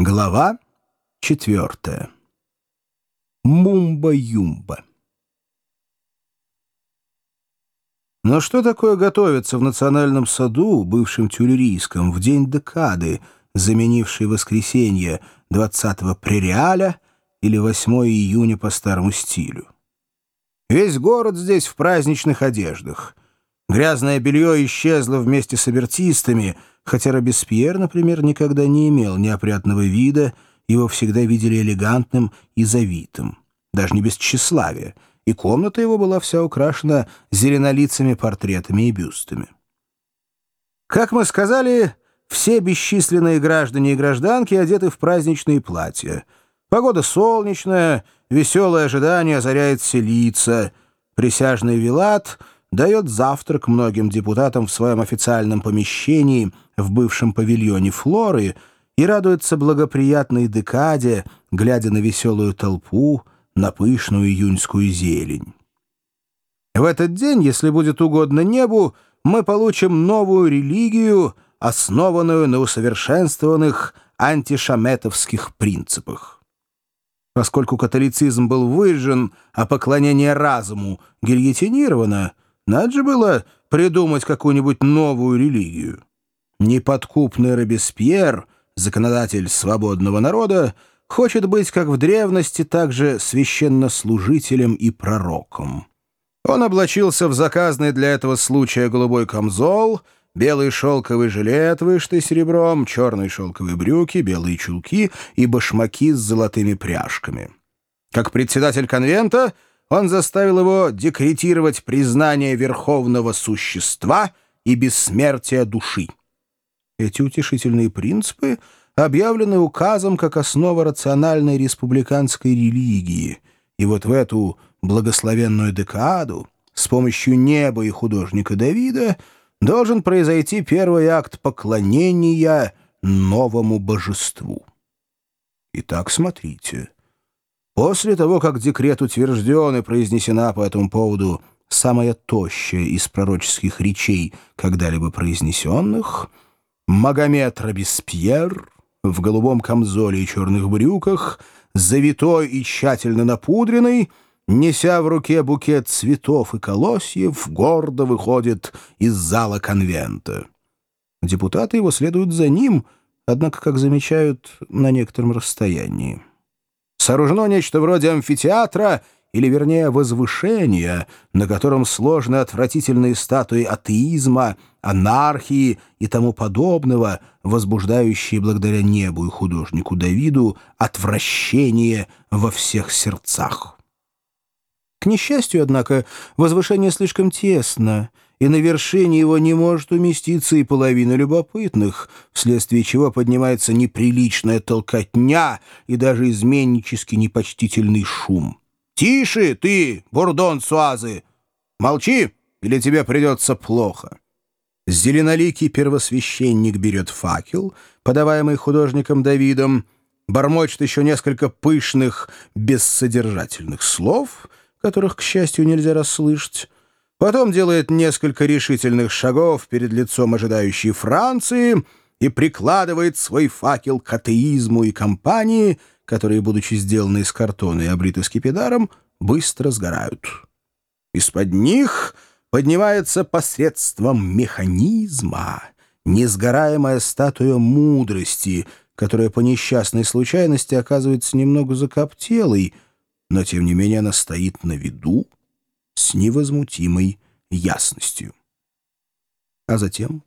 Глава четвертая. Мумба-юмба. Но что такое готовиться в национальном саду, бывшем тюлерийском, в день декады, заменившей воскресенье 20-го прериаля или 8 июня по старому стилю? Весь город здесь в праздничных одеждах. Грязное белье исчезло вместе с абертистами — Хотя Робеспьер, например, никогда не имел неопрятного вида, его всегда видели элегантным и завитым, даже не без тщеславия, и комната его была вся украшена зеленолицами портретами и бюстами. Как мы сказали, все бесчисленные граждане и гражданки одеты в праздничные платья. Погода солнечная, веселое ожидание озаряет все лица. Присяжный Вилат — дает завтрак многим депутатам в своем официальном помещении в бывшем павильоне Флоры и радуется благоприятной декаде, глядя на веселую толпу, на пышную июньскую зелень. В этот день, если будет угодно небу, мы получим новую религию, основанную на усовершенствованных антишаметовских принципах. Поскольку католицизм был выжжен, а поклонение разуму гильотинировано, надо же было придумать какую-нибудь новую религию. Неподкупный Робеспьер, законодатель свободного народа, хочет быть, как в древности, также священнослужителем и пророком. Он облачился в заказанный для этого случая голубой камзол, белый шелковый жилет, вышитый серебром, черные шелковые брюки, белые чулки и башмаки с золотыми пряжками. Как председатель конвента — он заставил его декретировать признание верховного существа и бессмертия души. Эти утешительные принципы объявлены указом как основа рациональной республиканской религии, и вот в эту благословенную декаду с помощью неба и художника Давида должен произойти первый акт поклонения новому божеству. Итак, смотрите — После того, как декрет утвержден и произнесена по этому поводу самая тощая из пророческих речей, когда-либо произнесенных, Магомед Робеспьер в голубом камзоле и черных брюках, завитой и тщательно напудренный, неся в руке букет цветов и колосьев, гордо выходит из зала конвента. Депутаты его следуют за ним, однако, как замечают, на некотором расстоянии. Сооружено нечто вроде амфитеатра, или, вернее, возвышения, на котором сложны отвратительные статуи атеизма, анархии и тому подобного, возбуждающие благодаря небу и художнику Давиду отвращение во всех сердцах. К несчастью, однако, возвышение слишком тесно — и на вершине его не может уместиться и половина любопытных, вследствие чего поднимается неприличная толкотня и даже изменнически непочтительный шум. «Тише ты, бурдон Суазы! Молчи, или тебе придется плохо!» Зеленоликий первосвященник берет факел, подаваемый художником Давидом, бормочет еще несколько пышных, бессодержательных слов, которых, к счастью, нельзя расслышать, Потом делает несколько решительных шагов перед лицом ожидающей Франции и прикладывает свой факел к атеизму и компании, которые, будучи сделаны из картона и обриты скипидаром, быстро сгорают. Из-под них поднимается посредством механизма несгораемая статуя мудрости, которая по несчастной случайности оказывается немного закоптелой, но тем не менее она стоит на виду, с невозмутимой ясностью. А затем?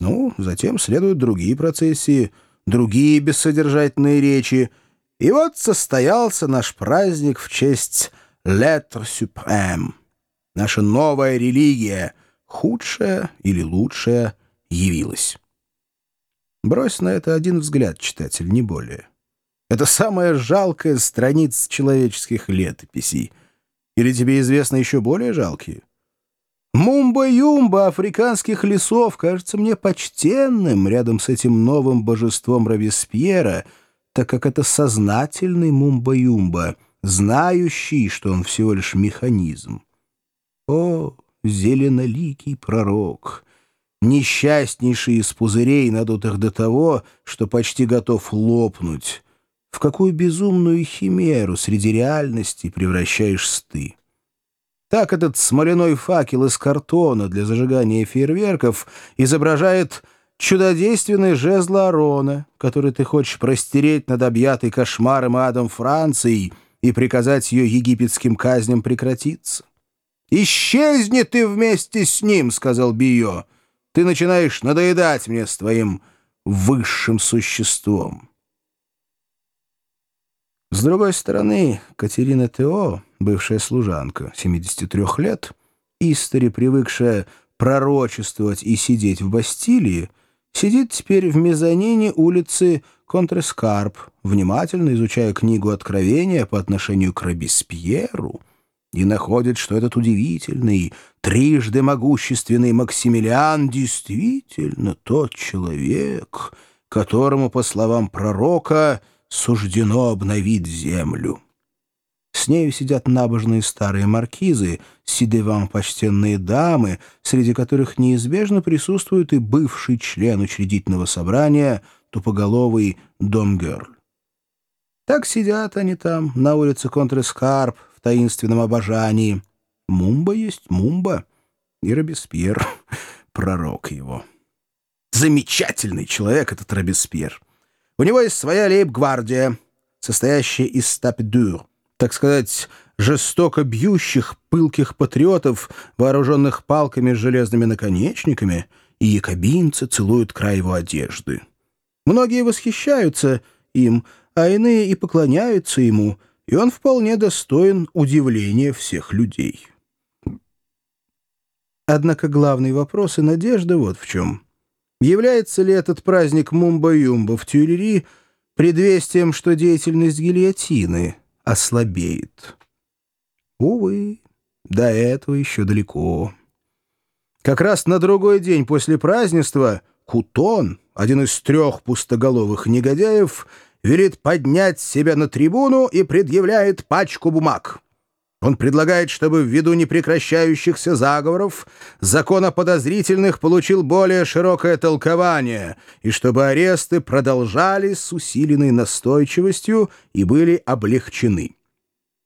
Ну, затем следуют другие процессии, другие бессодержательные речи, и вот состоялся наш праздник в честь «Lettre Suprême». Наша новая религия, худшая или лучшая, явилась. Брось на это один взгляд, читатель, не более. Это самая жалкая страница человеческих летописей — или тебе известно еще более жалкие? Мумба-юмба африканских лесов кажется мне почтенным рядом с этим новым божеством Робеспьера, так как это сознательный мумба-юмба, знающий, что он всего лишь механизм. О, зеленоликий пророк! несчастнейший из пузырей, надутых до того, что почти готов лопнуть. В какую безумную химеру среди реальности превращаешься ты? Так этот смоляной факел из картона для зажигания фейерверков изображает чудодейственный жезл Арона, который ты хочешь простереть над объятой кошмаром адом Францией и приказать ее египетским казням прекратиться. «Исчезни ты вместе с ним», — сказал Био. «Ты начинаешь надоедать мне с твоим высшим существом». С другой стороны, Катерина Тео, бывшая служанка, 73 лет, истори привыкшая пророчествовать и сидеть в Бастилии, сидит теперь в мезонине улицы Контрескарп, внимательно изучая книгу Откровения по отношению к Робеспьеру, и находит, что этот удивительный, трижды могущественный Максимилиан действительно тот человек, которому, по словам пророка, суждено обновить землю. С нею сидят набожные старые маркизы, сидеван почтенные дамы, среди которых неизбежно присутствует и бывший член учредительного собрания, тупоголовый Домгерль. Так сидят они там, на улице Контрескарп, в таинственном обожании. Мумба есть Мумба, и Робеспьер, пророк его. Замечательный человек этот Робеспьер. У него есть своя лейб-гвардия, состоящая из стапидюр, так сказать, жестоко бьющих, пылких патриотов, вооруженных палками с железными наконечниками, и якобинцы целуют край его одежды. Многие восхищаются им, а иные и поклоняются ему, и он вполне достоин удивления всех людей. Однако главный вопрос и надежда вот в чем — Является ли этот праздник Мумба-Юмба в Тюильри предвестием, что деятельность гильотины ослабеет? Увы, до этого еще далеко. Как раз на другой день после празднества Кутон, один из трех пустоголовых негодяев, велит поднять себя на трибуну и предъявляет пачку бумаг. Он предлагает, чтобы ввиду непрекращающихся заговоров закон о подозрительных получил более широкое толкование, и чтобы аресты продолжались с усиленной настойчивостью и были облегчены.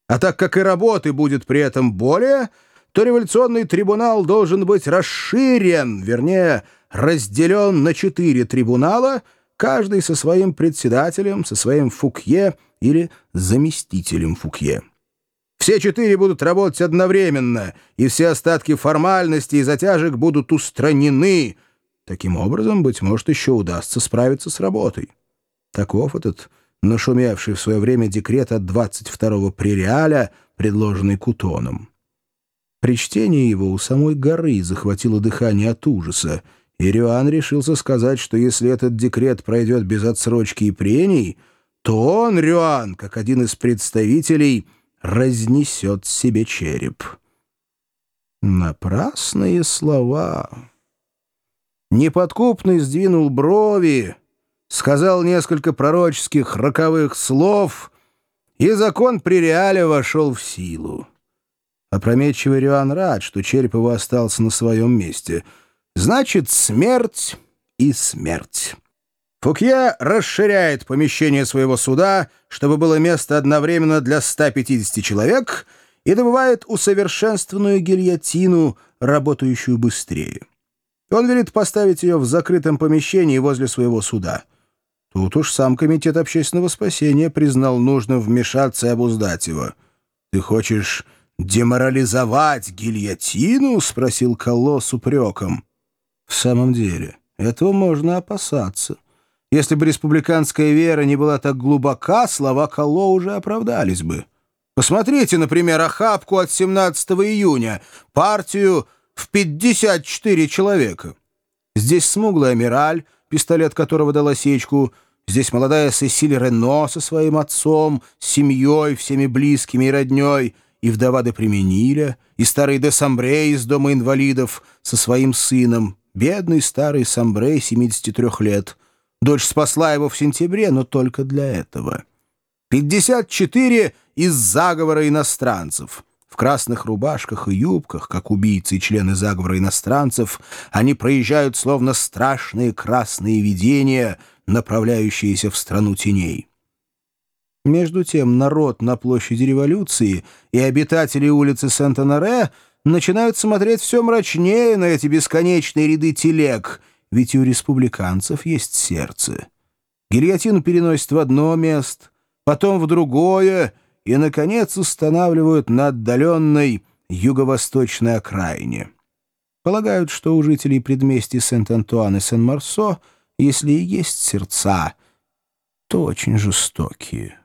А так как и работы будет при этом более, то революционный трибунал должен быть расширен, вернее, разделен на четыре трибунала, каждый со своим председателем, со своим фукье или заместителем фукье. Все четыре будут работать одновременно, и все остатки формальностей и затяжек будут устранены. Таким образом, быть может, еще удастся справиться с работой. Таков этот нашумевший в свое время декрет от 22-го прериаля, предложенный Кутоном. При чтении его у самой горы захватило дыхание от ужаса, и Рюан решился сказать, что если этот декрет пройдет без отсрочки и прений, то он, Рюан, как один из представителей — разнесет себе череп. Напрасные слова. Неподкупный сдвинул брови, сказал несколько пророческих роковых слов, и закон при реале вошел в силу. Опрометчивый Риан рад, что череп его остался на своем месте. Значит, смерть и смерть. Фукье расширяет помещение своего суда, чтобы было место одновременно для 150 человек, и добывает усовершенствованную гильотину, работающую быстрее. Он велит поставить ее в закрытом помещении возле своего суда. Тут уж сам Комитет общественного спасения признал нужным вмешаться и обуздать его. «Ты хочешь деморализовать гильотину?» — спросил Коло с упреком. «В самом деле, этого можно опасаться». Если бы республиканская вера не была так глубока, слова Калло уже оправдались бы. Посмотрите, например, охапку от 17 июня, партию в 54 человека. Здесь смуглый Амираль, пистолет которого дал осечку, здесь молодая Сесиль Рено со своим отцом, семьей, всеми близкими и родней, и вдова де Примениля, и старый де Самбре из дома инвалидов со своим сыном, бедный старый Самбре 73 лет — Дочь спасла его в сентябре, но только для этого. 54 из заговора иностранцев. В красных рубашках и юбках, как убийцы и члены заговора иностранцев, они проезжают словно страшные красные видения, направляющиеся в страну теней. Между тем народ на площади революции и обитатели улицы Сент-Анаре начинают смотреть все мрачнее на эти бесконечные ряды телег, ведь у республиканцев есть сердце. Гильотину переносят в одно место, потом в другое и, наконец, устанавливают на отдаленной юго-восточной окраине. Полагают, что у жителей предместий Сент-Антуан и Сен-Марсо, если и есть сердца, то очень жестокие.